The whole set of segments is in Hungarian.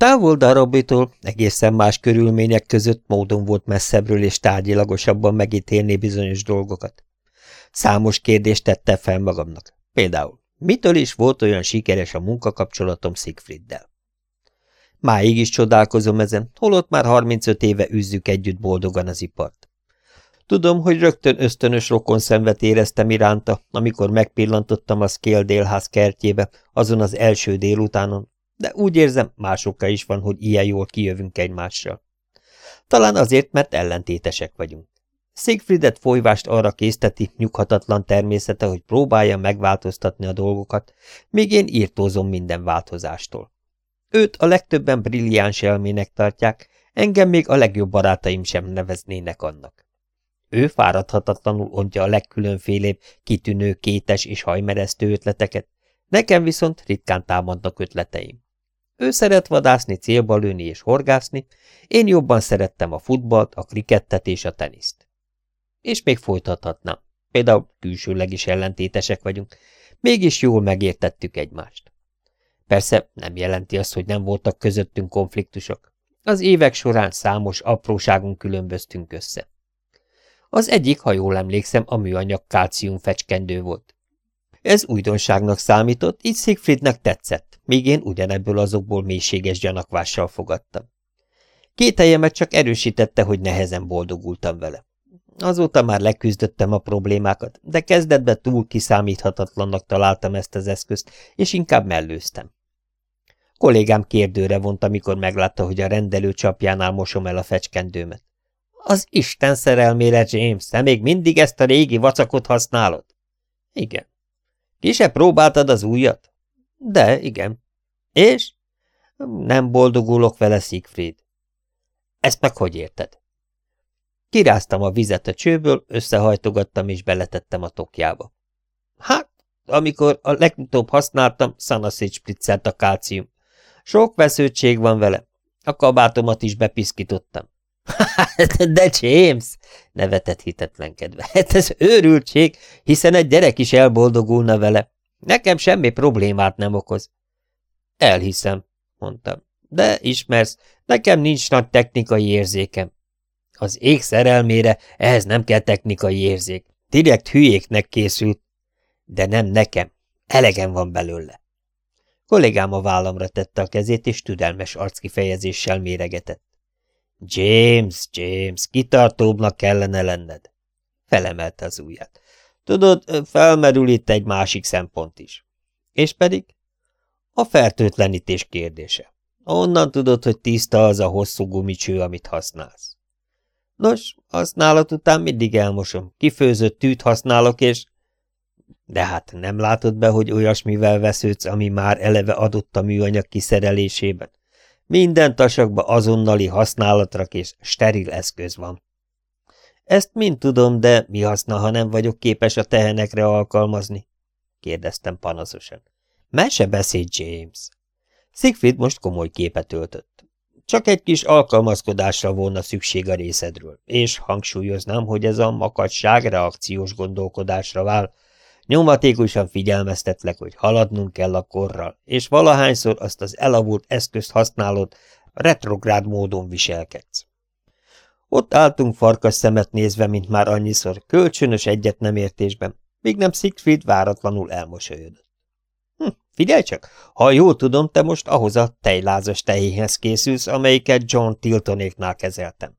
Távol darabitól egészen más körülmények között módon volt messzebbről és tárgyilagosabban megítélni bizonyos dolgokat. Számos kérdést tette fel magamnak. Például, mitől is volt olyan sikeres a munkakapcsolatom Siegfrieddel? Máig is csodálkozom ezen, holott már 35 éve üzzük együtt boldogan az ipart. Tudom, hogy rögtön ösztönös rokon szenvet éreztem iránta, amikor megpillantottam a Scale délház kertjébe, azon az első délutánon, de úgy érzem, másokra is van, hogy ilyen jól kijövünk egymással. Talán azért, mert ellentétesek vagyunk. Siegfriedet folyvást arra készteti nyughatatlan természete, hogy próbálja megváltoztatni a dolgokat, míg én írtózom minden változástól. Őt a legtöbben brilliáns elmének tartják, engem még a legjobb barátaim sem neveznének annak. Ő fáradhatatlanul ontja a legkülönfélébb, kitűnő, kétes és hajmeresztő ötleteket, nekem viszont ritkán támadnak ötleteim. Ő szeret vadászni, célba lőni és horgászni, én jobban szerettem a futballt, a krikettet és a teniszt. És még folytathatnám. Például külsőleg is ellentétesek vagyunk, mégis jól megértettük egymást. Persze nem jelenti azt, hogy nem voltak közöttünk konfliktusok. Az évek során számos apróságon különböztünk össze. Az egyik, ha jól emlékszem, a műanyag kálcium fecskendő volt. Ez újdonságnak számított, így Siegfriednek tetszett, míg én ugyanebből azokból mélységes gyanakvással fogadtam. Két helyemet csak erősítette, hogy nehezen boldogultam vele. Azóta már leküzdöttem a problémákat, de kezdetben túl kiszámíthatatlannak találtam ezt az eszközt, és inkább mellőztem. Kollégám kérdőre vont, amikor meglátta, hogy a rendelő csapjánál mosom el a fecskendőmet. Az Isten szerelmére, James, te még mindig ezt a régi vacakot használod? Igen. Ki se próbáltad az újat? De, igen. És? Nem boldogulok vele, Siegfried. Ezt meg hogy érted? Kiráztam a vizet a csőből, összehajtogattam és beletettem a tokjába. Hát, amikor a legutóbb használtam, szanaszét spriccelt a kálcium. Sok vesződtség van vele. A kabátomat is bepiszkítottam. De James, nevetett hitetlenkedve, hát ez őrültség, hiszen egy gyerek is elboldogulna vele. Nekem semmi problémát nem okoz. Elhiszem, mondtam. De ismersz, nekem nincs nagy technikai érzékem. Az ég szerelmére ehhez nem kell technikai érzék. Direkt hülyéknek készült. De nem nekem. Elegem van belőle. Kollégám a vállamra tette a kezét, és türelmes arckifejezéssel méregetett. James, James, kitartóbbnak kellene lenned. Felemelte az ujját. Tudod, felmerül itt egy másik szempont is. És pedig? A fertőtlenítés kérdése. Onnan tudod, hogy tiszta az a hosszú gumicső, amit használsz. Nos, használat után mindig elmosom. Kifőzött tűt használok, és... De hát nem látod be, hogy olyasmivel vesződsz, ami már eleve adott a műanyag kiszerelésében? Minden tasakba azonnali használatra és steril eszköz van. Ezt mind tudom, de mi haszna, ha nem vagyok képes a tehenekre alkalmazni? kérdeztem panaszosan. Mese beszéd, James. Siegfried most komoly képet öltött. Csak egy kis alkalmazkodásra volna szükség a részedről, és hangsúlyoznám, hogy ez a makadság reakciós gondolkodásra vál, Nyomatékosan figyelmeztetlek, hogy haladnunk kell a korral, és valahányszor azt az elavult eszközt használod, retrográd módon viselkedsz. Ott álltunk farkas szemet nézve, mint már annyiszor, kölcsönös egyet nem értésben, míg nem Siegfried váratlanul elmosolyodott. Hm, figyelj csak, ha jól tudom, te most ahhoz a tejlázas tehéhez készülsz, amelyiket John Tiltonéknál kezeltem.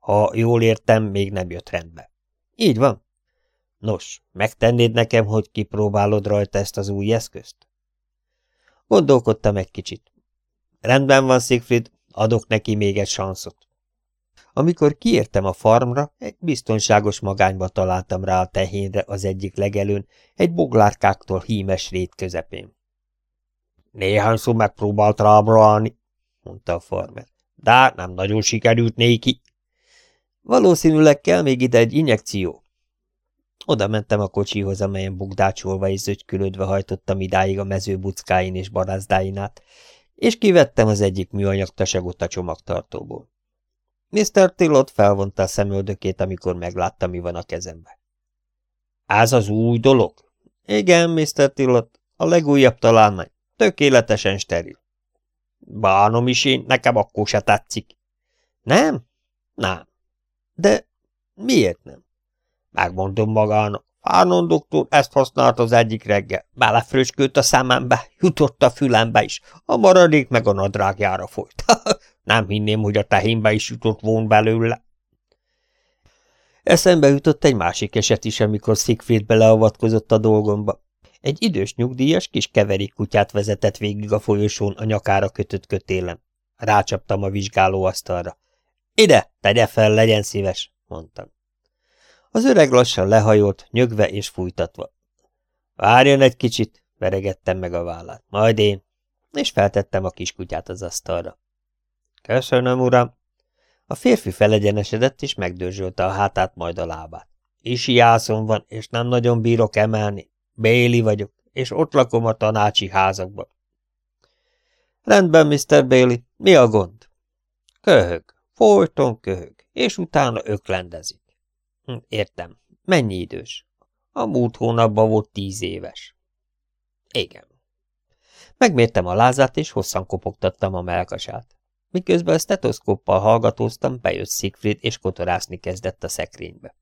Ha jól értem, még nem jött rendbe. Így van. Nos, megtennéd nekem, hogy kipróbálod rajta ezt az új eszközt? Gondolkodtam egy kicsit. Rendben van, Siegfried, adok neki még egy sanszot. Amikor kiértem a farmra, egy biztonságos magányba találtam rá a tehénre az egyik legelőn, egy boglárkáktól hímes rét közepén. Néhányszor megpróbált rábrálni, mondta a farmer, de nem nagyon sikerült néki. Valószínűleg kell még ide egy injekció, oda mentem a kocsihoz, amelyen bugdácsolva és zögykülődve hajtottam idáig a mező buckáin és barázdáin át, és kivettem az egyik műanyag tasagot a csomagtartóból. Mr. Tillot felvonta a szemöldökét, amikor meglátta, mi van a kezembe. – Ez az új dolog? – Igen, Mr. Tillot, a legújabb találmány. Tökéletesen steril. Bánom is én, nekem akkor se tetszik. Nem? Nem. De miért nem? Megmondom magának. Fánon doktor ezt használt az egyik reggel. Belefröskölt a szemembe, jutott a fülembe is. A maradék meg a nadrágjára folyt. nem hinném, hogy a tehénbe is jutott volna belőle. Eszembe jutott egy másik eset is, amikor Siegfried beleavatkozott a dolgomba. Egy idős nyugdíjas kis keverék kutyát vezetett végig a folyosón a nyakára kötött kötélem. Rácsaptam a vizsgálóasztalra. Ide, tegye fel, legyen szíves, mondtam. Az öreg lassan lehajolt, nyögve és fújtatva. Várjon egy kicsit, veregettem meg a vállát. Majd én. És feltettem a kiskutyát az asztalra. Köszönöm, uram. A férfi felegyenesedett, és megdörzsölte a hátát, majd a lábát. Isi jászom van, és nem nagyon bírok emelni. Béli vagyok, és ott lakom a tanácsi házakban. Rendben, Mr. Bailey, mi a gond? Köhög, folyton köhög, és utána öklendezik. Hm, értem. Mennyi idős? A múlt hónapban volt tíz éves. Igen. Megmértem a lázát, és hosszan kopogtattam a melkasát. Miközben a stetoszkóppal hallgatóztam, bejött Siegfried, és kotorászni kezdett a szekrénybe.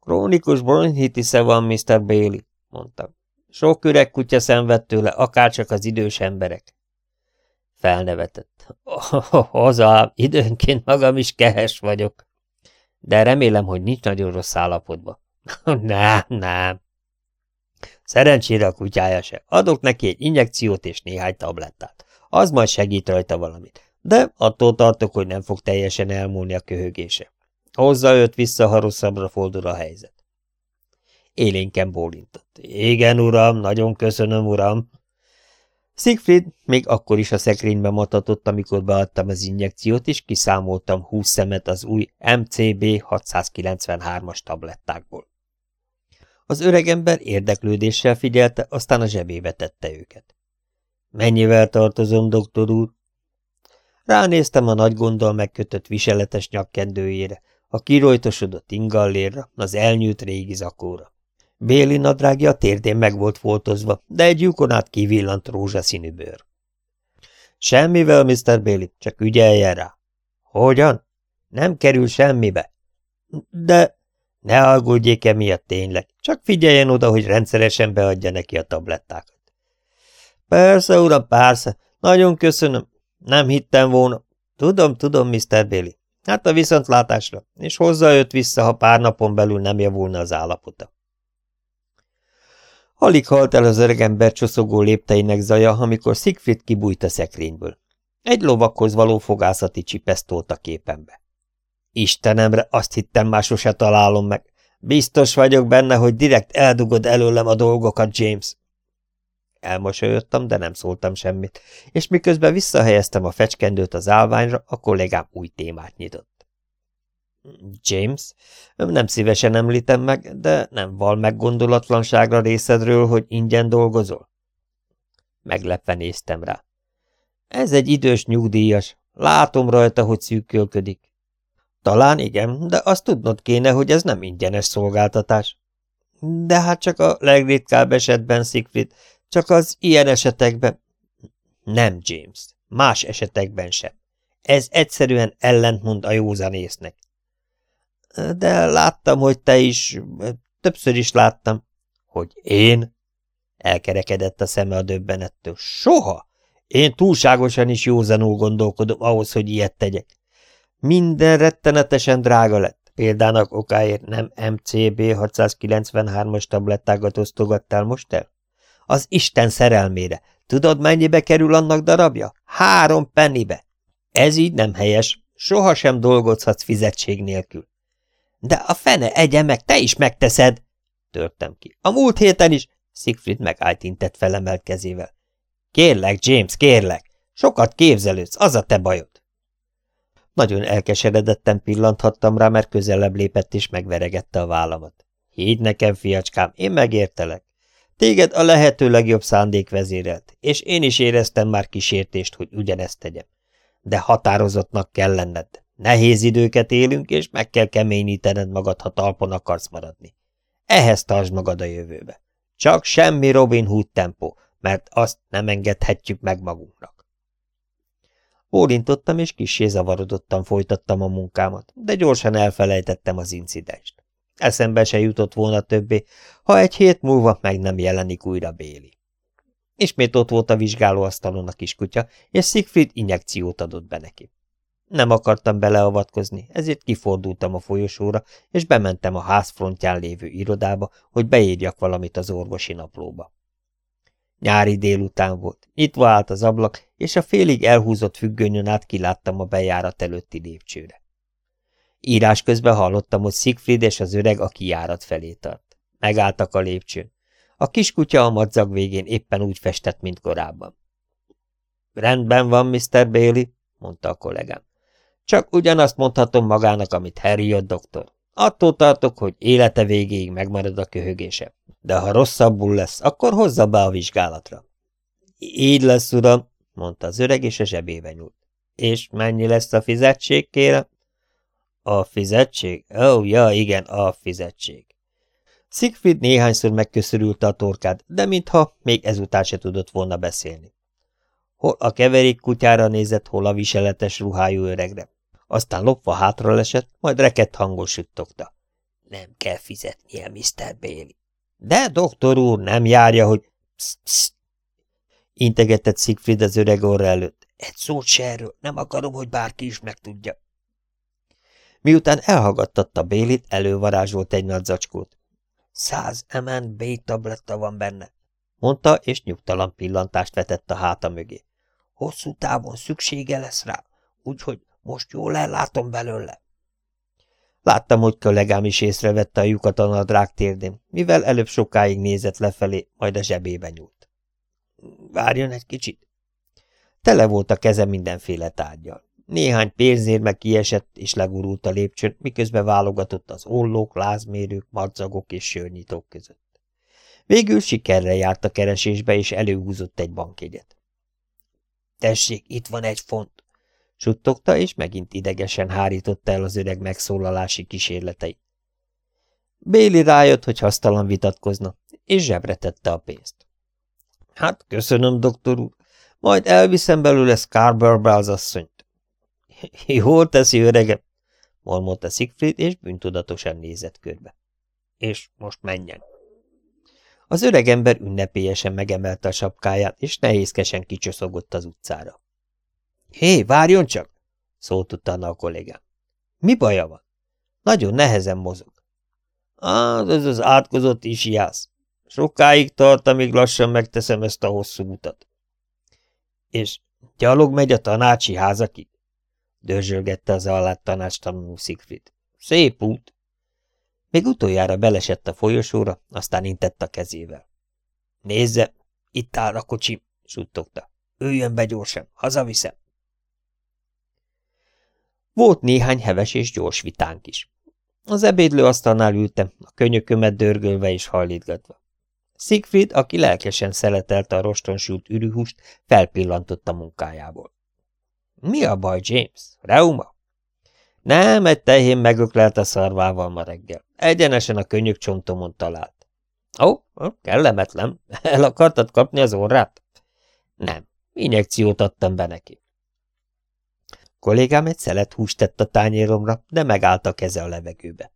Krónikus bronchitisze van, Mr. Bailey, mondtam. Sok öreg kutya szenved tőle, akárcsak az idős emberek. Felnevetett. Oh, hozzám, időnként magam is kehes vagyok. De remélem, hogy nincs nagyon rossz állapotban. nem, nem. Szerencsére a kutyája se. Adok neki egy injekciót és néhány tablettát. Az majd segít rajta valamit. De attól tartok, hogy nem fog teljesen elmúlni a köhögése. Hozza őt vissza, ha rosszabbra fordul a helyzet. Élénken bólintott. Igen, uram, nagyon köszönöm, uram. Siegfried még akkor is a szekrénybe matatott, amikor beadtam az injekciót, és kiszámoltam húsz szemet az új MCB 693-as tablettákból. Az öregember érdeklődéssel figyelte, aztán a zsebébe tette őket. Mennyivel tartozom, doktor úr? Ránéztem a nagy gondol megkötött viseletes nyakkendőjére, a kirojtosodott ingallérra, az elnyújt régi zakóra. Béli nadrágja a térdén meg volt foltozva, de egy lyukon át kivillant rózsaszínű bőr. Semmivel, Mr. Béli, csak ügyeljen rá. Hogyan? Nem kerül semmibe. De ne aggódjék emiatt tényleg, csak figyeljen oda, hogy rendszeresen beadja neki a tablettákat. Persze, uram, persze. Nagyon köszönöm. Nem hittem volna. Tudom, tudom, Mr. Billy. Hát a viszontlátásra, és hozza őt vissza, ha pár napon belül nem javulna az állapota. Alig halt el az öregember csoszogó lépteinek zaja, amikor Siegfried kibújt a szekrényből. Egy lovakhoz való fogászati csipesztolt a képembe. Istenemre, azt hittem már sose találom meg. Biztos vagyok benne, hogy direkt eldugod előlem a dolgokat, James. Elmosolyodtam, de nem szóltam semmit, és miközben visszahelyeztem a fecskendőt az állványra, a kollégám új témát nyitott. James, nem szívesen említem meg, de nem val meggondolatlanságra részedről, hogy ingyen dolgozol? Meglepve néztem rá. Ez egy idős nyugdíjas, látom rajta, hogy szűkölködik. Talán igen, de azt tudnod kéne, hogy ez nem ingyenes szolgáltatás. De hát csak a legritkább esetben, Siegfried, csak az ilyen esetekben... Nem, James. Más esetekben sem. Ez egyszerűen ellentmond a józanésznek. De láttam, hogy te is... Többször is láttam. Hogy én? Elkerekedett a szeme a döbbenettől. Soha! Én túlságosan is józanul gondolkodom ahhoz, hogy ilyet tegyek. Minden rettenetesen drága lett. Példának okáért nem MCB 693-as tablettákat osztogattál most el? Az Isten szerelmére. Tudod, mennyibe kerül annak darabja? Három pennibe. Ez így nem helyes. Soha sem dolgozhatsz fizetség nélkül. De a fene egye meg, te is megteszed! Törtem ki. A múlt héten is... Siegfried megállt intett felemelt kezével. Kérlek, James, kérlek! Sokat képzelődsz, az a te bajod. Nagyon elkeseredetten pillanthattam rá, mert közelebb lépett és megveregette a vállamat. Hidd nekem, fiacskám, én megértelek. Téged a lehető legjobb szándék vezérelt, és én is éreztem már kísértést, hogy ugyanezt tegyem. De határozottnak kell lenned. Nehéz időket élünk, és meg kell keményítened magad, ha talpon akarsz maradni. Ehhez tartsd magad a jövőbe. Csak semmi Robin Hood tempó, mert azt nem engedhetjük meg magunknak. Bólintottam, és kissé zavarodottan folytattam a munkámat, de gyorsan elfelejtettem az incidenst. Eszembe se jutott volna többé, ha egy hét múlva meg nem jelenik újra Béli. Ismét ott volt a vizsgálóasztalon a kiskutya, és Siegfried injekciót adott be neki. Nem akartam beleavatkozni, ezért kifordultam a folyosóra, és bementem a házfrontján lévő irodába, hogy beírjak valamit az orvosi naplóba. Nyári délután volt, nyitva állt az ablak, és a félig elhúzott függönyön át kiláttam a bejárat előtti lépcsőre. Írás közben hallottam, hogy Siegfried és az öreg a kijárat felé tart. Megálltak a lépcsőn. A kiskutya a madzag végén éppen úgy festett, mint korábban. Rendben van, Mr. Bailey, mondta a kollégám. Csak ugyanazt mondhatom magának, amit Harry a doktor. Attól tartok, hogy élete végéig megmarad a köhögése. De ha rosszabbul lesz, akkor hozza be a vizsgálatra. Így lesz, uram, mondta az öreg, és a zsebébe nyúlt. És mennyi lesz a fizetség, kérem? A fizetség? Ó, oh, ja, igen, a fizetség. Siegfried néhányszor megköszörülte a torkát, de mintha még ezután se tudott volna beszélni. Hol a keverék kutyára nézett, hol a viseletes ruhájú öregre. Aztán lopva hátra lesett, majd rekett hangon süttogta. Nem kell fizetnie, Mr. Bailey. De, doktor úr, nem járja, hogy... Psz, psz. Integetett Siegfried az öreg orra előtt. Egy szót se erről, nem akarom, hogy bárki is megtudja. Miután elhallgattatta Bélit, elővarázsolt egy nagy zacskót. Száz MN B tabletta van benne, mondta, és nyugtalan pillantást vetett a háta mögé. Hosszú távon szüksége lesz rá, úgyhogy most jól ellátom belőle. Láttam, hogy kollégám is észrevette a lyukat a nadrág térdén, mivel előbb sokáig nézett lefelé, majd a zsebébe nyúlt. Várjon egy kicsit. Tele volt a keze mindenféle tárgyal. Néhány meg kiesett és legurult a lépcsőn, miközben válogatott az ollók, lázmérők, madzagok és sörnyitók között. Végül sikerre járt a keresésbe, és előhúzott egy bankjegyet. Tessék, itt van egy font, suttogta, és megint idegesen hárította el az öreg megszólalási kísérletei. Béli rájött, hogy hasztalan vitatkozna, és zsebre a pénzt. Hát, köszönöm, doktor úr, majd elviszem belőle Scarborough-be az asszonyt. Jól teszi, öregem, mormolta Siegfried, és bűntudatosan nézett körbe. És most menjen. Az öreg ember ünnepélyesen megemelte a sapkáját, és nehézkesen kicsoszogott az utcára. Hé, várjon csak! szólt utána a kollégám. Mi baja van? Nagyon nehezen mozog. Az, ez az átkozott jász. Sokáig tart, amíg lassan megteszem ezt a hosszú utat. És gyalog megy a tanácsi házakig? Dörzsölgette az allát tanácstalanul Siegfried. Szép út! Még utoljára belesett a folyosóra, aztán intett a kezével. Nézze, itt áll a kocsi, suttogta. Üljön be gyorsan, hazaviszem. Volt néhány heves és gyors vitánk is. Az ebédlő asztalnál ültem, a könyökömet dörgölve és hajlítgatva. Siegfried, aki lelkesen szeletelte a rostonsült ürühúst, felpillantott a munkájából. Mi a baj, James? Reuma? Nem, egy tehén a szarvával ma reggel. Egyenesen a könyök csontomon talált. Ó, oh, kellemetlen. El akartad kapni az orrát? Nem, injekciót adtam be neki. Kollégám egy szelet húst tett a tányéromra, de megállt a keze a levegőbe.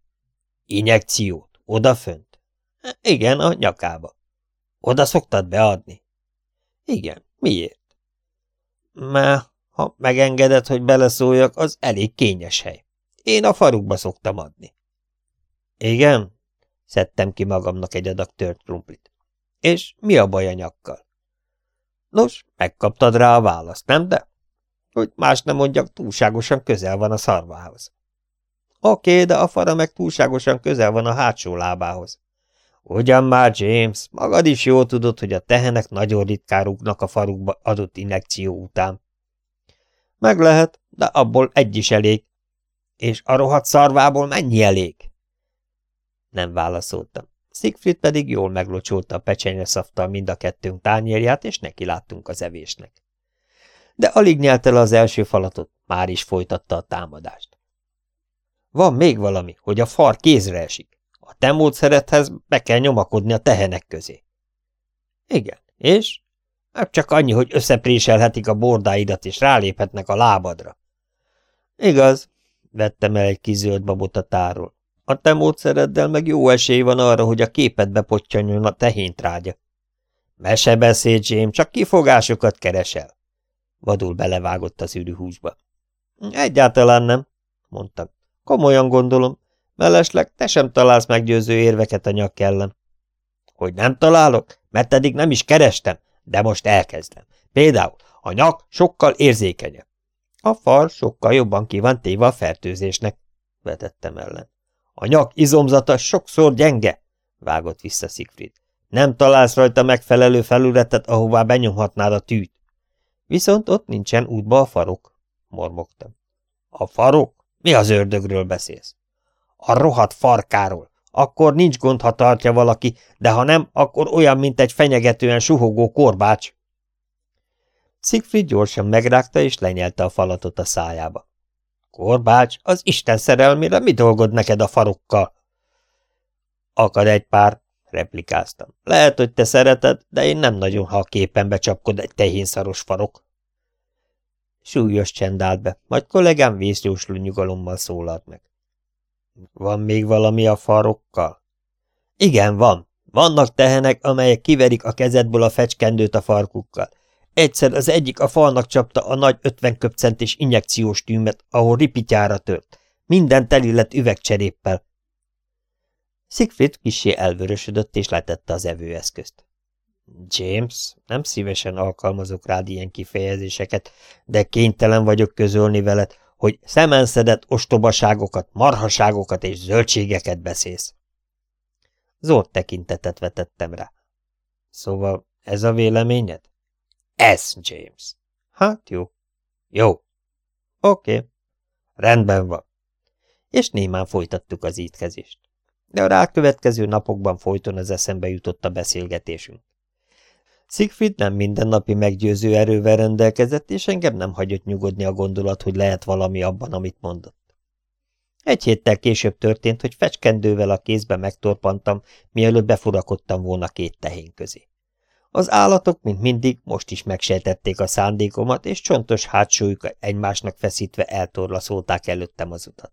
Injekciót? Odafönt? Igen, a nyakába. Oda szoktad beadni? Igen. Miért? Mert ha megengedett, hogy beleszóljak, az elég kényes hely. Én a farukba szoktam adni. Igen? Szedtem ki magamnak egy adag tört krumplit. És mi a baj a nyakkal? Nos, megkaptad rá a választ, nem de? Hogy más nem mondjak, túlságosan közel van a szarvához. Oké, de a fara meg túlságosan közel van a hátsó lábához. Ugyan már, James, magad is jól tudod, hogy a tehenek nagyon ritkán a farukba adott injekció után. Meg lehet, de abból egy is elég. És a rohadt szarvából mennyi elég? Nem válaszoltam. Siegfried pedig jól meglocsolta a pecsenyeszaftal mind a kettőnk tányérját, és neki láttunk az evésnek. De alig nyelt el az első falatot, már is folytatta a támadást. Van még valami, hogy a far kézre esik. A te módszeredhez be kell nyomakodni a tehenek közé. Igen, és? Hát csak annyi, hogy összepréselhetik a bordáidat, és ráléphetnek a lábadra. Igaz, vettem el egy kis babot a táról. A te módszereddel meg jó esély van arra, hogy a képedbe pottyanjon a tehéntrágya. Mese beszél, James, csak kifogásokat keresel. Vadul belevágott az ürűhúsba. Egyáltalán nem, mondtam. Komolyan gondolom. Mellesleg te sem találsz meggyőző érveket a nyak ellen. Hogy nem találok? Mert eddig nem is kerestem, de most elkezdem. Például a nyak sokkal érzékenyebb. A far sokkal jobban ki van téve a fertőzésnek, vetettem ellen. A nyak izomzata sokszor gyenge, vágott vissza Siegfried. Nem találsz rajta megfelelő felületet, ahová benyomhatnád a tűt. Viszont ott nincsen útba a farok, mormogtam. A farok? Mi az ördögről beszélsz? A rohadt farkáról. Akkor nincs gond, ha tartja valaki, de ha nem, akkor olyan, mint egy fenyegetően suhogó korbács. Siegfried gyorsan megrágta és lenyelte a falatot a szájába. Korbács, az Isten szerelmére mi dolgod neked a farokkal? Akad egy pár, replikáztam. Lehet, hogy te szereted, de én nem nagyon, ha a képembe csapkod egy tehénszaros farok. Súlyos csend állt be, majd kollégám vészjósló nyugalommal szólalt meg. Van még valami a farokkal? Igen, van. Vannak tehenek, amelyek kiverik a kezedből a fecskendőt a farkukkal. Egyszer az egyik a falnak csapta a nagy ötven köpcentés injekciós tűmet, ahol ripityára tört. Minden teli lett üvegcseréppel. Siegfried kisé elvörösödött és letette az evőeszközt. James, nem szívesen alkalmazok rád ilyen kifejezéseket, de kénytelen vagyok közölni veled, hogy szemenszedett ostobaságokat, marhaságokat és zöldségeket beszélsz. Zord tekintetet vetettem rá. Szóval ez a véleményed? Ez, James. Hát jó. Jó. Oké. Okay. Rendben van. És némán folytattuk az ítkezést. De a rákövetkező napokban folyton az eszembe jutott a beszélgetésünk. Siegfried nem mindennapi meggyőző erővel rendelkezett, és engem nem hagyott nyugodni a gondolat, hogy lehet valami abban, amit mondott. Egy héttel később történt, hogy fecskendővel a kézbe megtorpantam, mielőtt befurakodtam volna két tehén közé. Az állatok, mint mindig, most is megsejtették a szándékomat, és csontos hátsójuk egymásnak feszítve eltorlaszolták előttem az utat.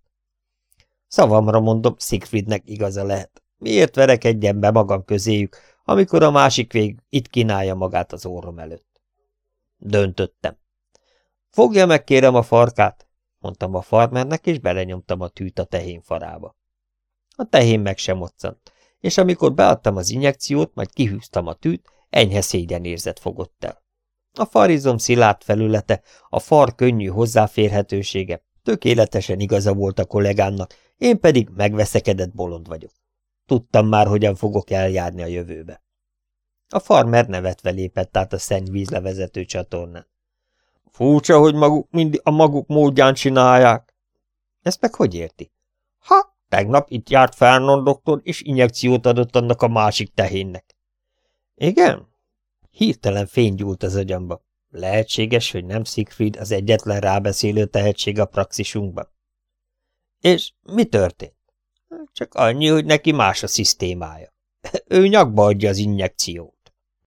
Szavamra mondom, Siegfriednek igaza lehet. Miért verekedjen be magam közéjük, amikor a másik vég itt kínálja magát az orrom előtt? Döntöttem. Fogja meg, kérem, a farkát, mondtam a farmernek, és belenyomtam a tűt a tehén farába. A tehén meg sem moccant, és amikor beadtam az injekciót, majd kihűztem a tűt, enyhe szégyenérzet fogott el. A farizom szilárd felülete, a far könnyű hozzáférhetősége, tökéletesen igaza volt a kollégámnak, én pedig megveszekedett bolond vagyok. Tudtam már, hogyan fogok eljárni a jövőbe. A farmer nevetve lépett át a szennyvízle vezető csatornán. Furcsa, hogy maguk mindig a maguk módján csinálják. Ezt meg hogy érti? Ha, tegnap itt járt Fernon doktor, és injekciót adott annak a másik tehénnek. Igen? Hirtelen fény gyúlt az agyamba. Lehetséges, hogy nem Siegfried az egyetlen rábeszélő tehetség a praxisunkban. És mi történt? Csak annyi, hogy neki más a szisztémája. Ő nyakba adja az injekciót.